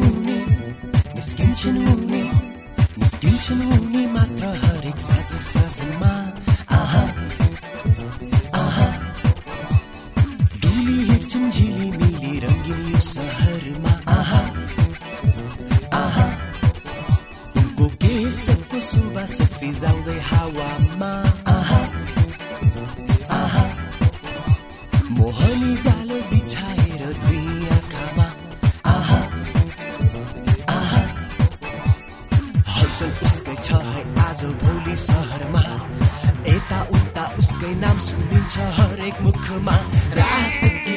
उनी निस्किन्छन् उनी निस्किन्छन् उनी मात्र हरेक साँझ साँझमा। आहा। आहा। डुली हिँड्छन् झिली मिली रङ्गिन यो सहरमा। आहा। आहा। उनको केसको सुवास फिजाउँदै हावामा। नाम सुनिन्छ हरेक मुखमा रात की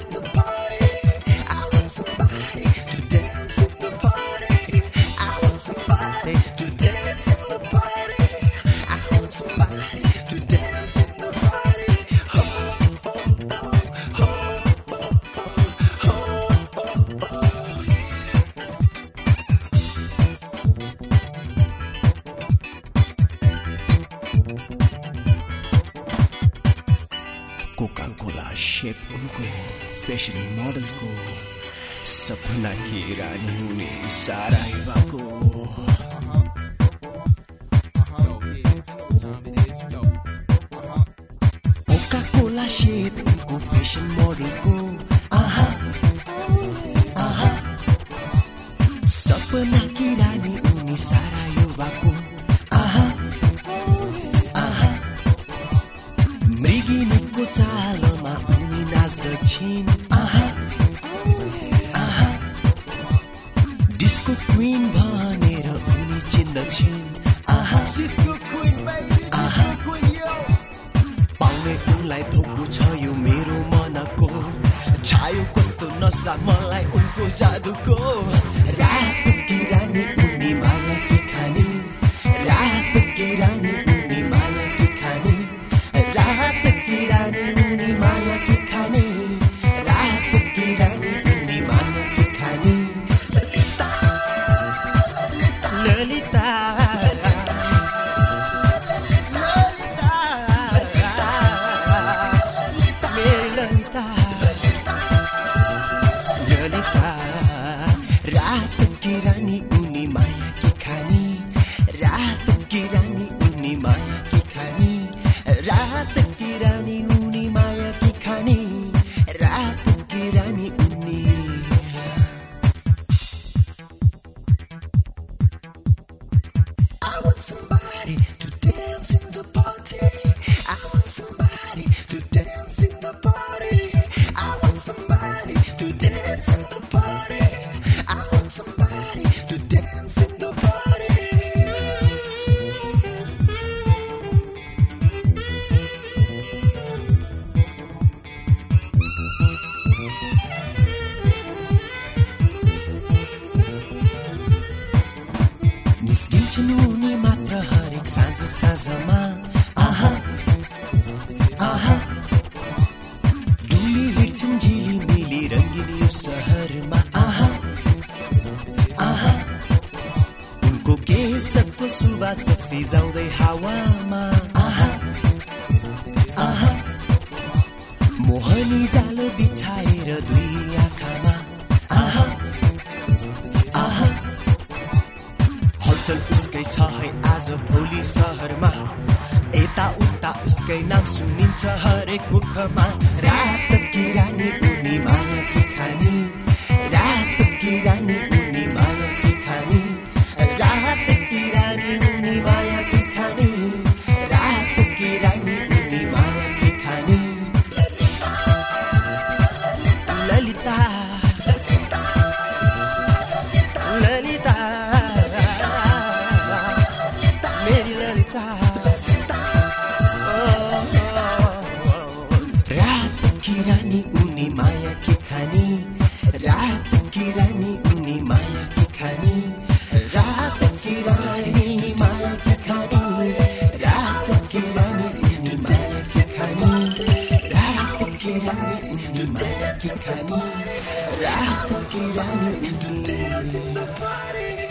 बोला शेप उनको फ़ैशन मॉडल को सपना की रानी उन्हें सारा हिवा को कोला शेप उनको फ़ैशन मॉडल को भनेर उनी चिन्दछिन्। पाउने उनलाई थोक्नु छ यो मेरो मनको। छायो कस्तो नसा मलाई उनको जादुको। Somebody to dance in the party. I want somebody to dance in the party. I want somebody to dance in the party. I want somebody to dance in the party. सुवास फिजाउँदै हावामा आहा आहा मोहनी जालो बिछाएर दुई आँखामा आहा आहा। हलचल उसकै छ है आज भोलि सहरमा। यता उता उसकै नाम सुनिन्छ हरेक मुखमा। रात की रानी उनी उनी माया की खानी रात की रानी उनी माया की खानी रात की रानी माया की खानी रात की रानी उनी माया की खानी रात की उनी माया की खानी रात की रानी उनी